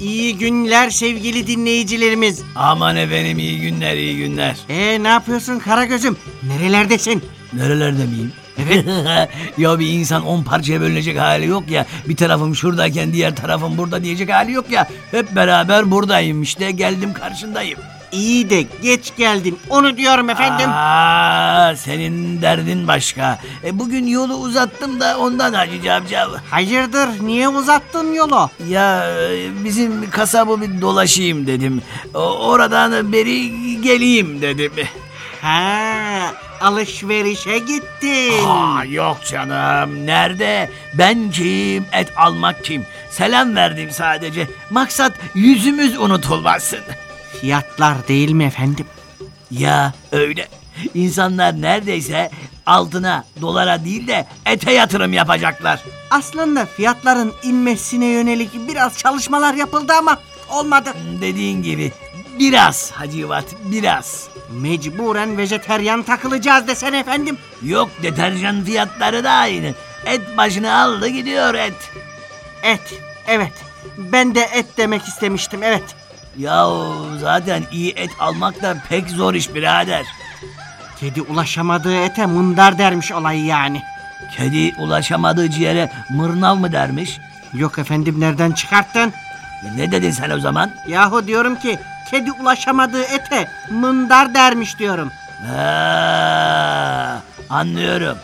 İyi günler sevgili dinleyicilerimiz. Aman efendim iyi günler iyi günler. Ee ne yapıyorsun Karagöz'üm? Nerelerdesin? Nerelerde miyim? Evet. ya bir insan on parçaya bölünecek hali yok ya. Bir tarafım şuradayken diğer tarafım burada diyecek hali yok ya. Hep beraber buradayım işte geldim karşındayım. İyi de geç geldin. Onu diyorum efendim. Aa, senin derdin başka. E, bugün yolu uzattım da ondan Hacı Cavcav. Hayırdır niye uzattın yolu? Ya e, bizim kasabı bir dolaşayım dedim. Oradan beri geleyim dedim. Ha alışverişe gittin. Aa, yok canım. Nerede? Ben kim? Et almak kim? Selam verdim sadece. Maksat yüzümüz unutulmasın. Fiyatlar değil mi efendim? Ya öyle. İnsanlar neredeyse altına, dolara değil de ete yatırım yapacaklar. Aslında fiyatların inmesine yönelik biraz çalışmalar yapıldı ama olmadı. Dediğin gibi biraz Hacivat, biraz. Mecburen vejeteryan takılacağız desene efendim. Yok deterjan fiyatları da aynı. Et başını aldı gidiyor et. Et, evet. Ben de et demek istemiştim, evet. Yahu zaten iyi et almak da pek zor iş birader. Kedi ulaşamadığı ete mındar dermiş olayı yani. Kedi ulaşamadığı ciğere mırnav mı dermiş? Yok efendim nereden çıkarttın? Ne dedin sen o zaman? Yahu diyorum ki kedi ulaşamadığı ete mındar dermiş diyorum. Ha, anlıyorum.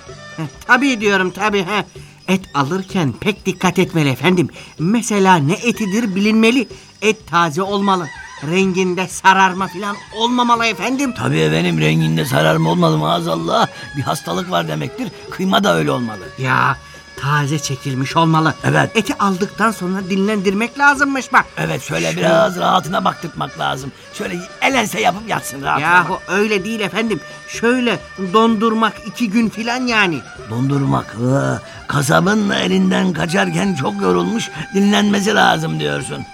Tabii diyorum tabii. Heh. Et alırken pek dikkat etmeli efendim. Mesela ne etidir bilinmeli. Et taze olmalı. Renginde sararma falan olmamalı efendim. Tabii efendim renginde sararma olmalı maazallah. Bir hastalık var demektir. Kıyma da öyle olmalı. Ya taze çekilmiş olmalı. Evet. Eti aldıktan sonra dinlendirmek lazımmış bak. Evet şöyle biraz rahatına baktırmak lazım. Şöyle elense yapıp yatsın rahatına. Yahu öyle değil efendim. Şöyle dondurmak iki gün filan yani. Dondurmak. Kasabın elinden kaçarken çok yorulmuş dinlenmesi lazım diyorsun.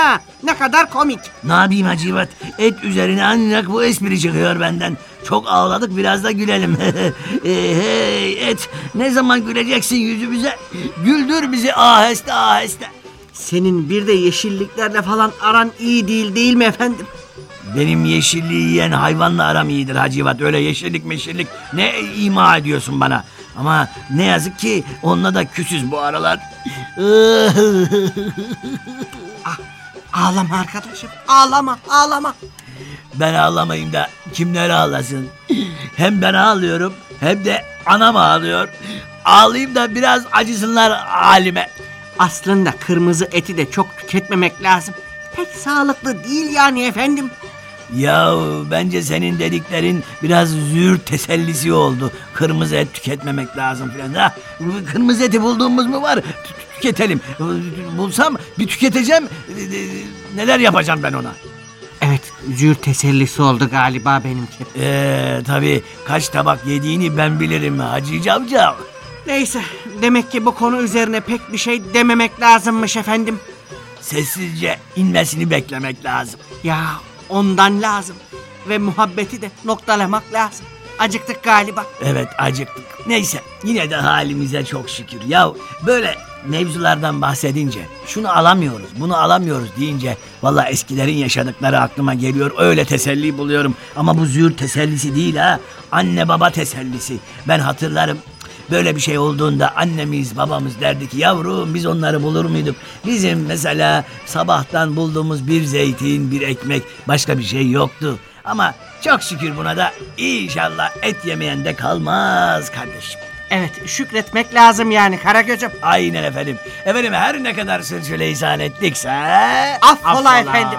Ha, ne kadar komik. Ne yapayım Hacivat? Et üzerine ancak bu espri çıkıyor benden. Çok ağladık biraz da gülelim. Ee, hey et ne zaman güleceksin yüzümüze? Güldür bizi aheste aheste. Senin bir de yeşilliklerle falan aran iyi değil değil mi efendim? Benim yeşilliği yiyen hayvanla aram iyidir Hacivat. Öyle yeşillik meşillik ne ima ediyorsun bana? Ama ne yazık ki onunla da küsüz bu aralar. Ağlama arkadaşım. Ağlama, ağlama. ben ağlamayayım da kimler ağlasın? Hem ben ağlıyorum hem de anam ağlıyor. Ağlayayım da biraz acısınlar halime. Aslında kırmızı eti de çok tüketmemek lazım. Pek sağlıklı değil yani efendim. Ya bence senin dediklerin biraz züğür tesellisi oldu. Kırmızı et tüketmemek lazım filan. Ha, kırmızı eti bulduğumuz mu var? Tü- Tüketelim. Bulsam bir tüketeceğim. Neler yapacağım ben ona? Evet, züğür tesellisi oldu galiba benimki. Ee, tabii kaç tabak yediğini ben bilirim Hacı Cavcav. Neyse, demek ki bu konu üzerine pek bir şey dememek lazımmış efendim. Sessizce inmesini beklemek lazım. Ya ondan lazım. Ve muhabbeti de noktalamak lazım. Acıktık galiba. Evet acıktık. Neyse yine de halimize çok şükür. Ya böyle mevzulardan bahsedince şunu alamıyoruz bunu alamıyoruz deyince valla eskilerin yaşadıkları aklıma geliyor. Öyle teselli buluyorum. Ama bu züğür tesellisi değil ha. Anne baba tesellisi. Ben hatırlarım. Böyle bir şey olduğunda annemiz babamız derdi ki yavrum biz onları bulur muyduk? Bizim mesela sabahtan bulduğumuz bir zeytin bir ekmek başka bir şey yoktu. Ama çok şükür buna da inşallah et yemeyen de kalmaz kardeşim. Evet şükretmek lazım yani Karagöz'üm. Aynen efendim. Efendim her ne kadar sürçülisan ettikse... Affola efendim.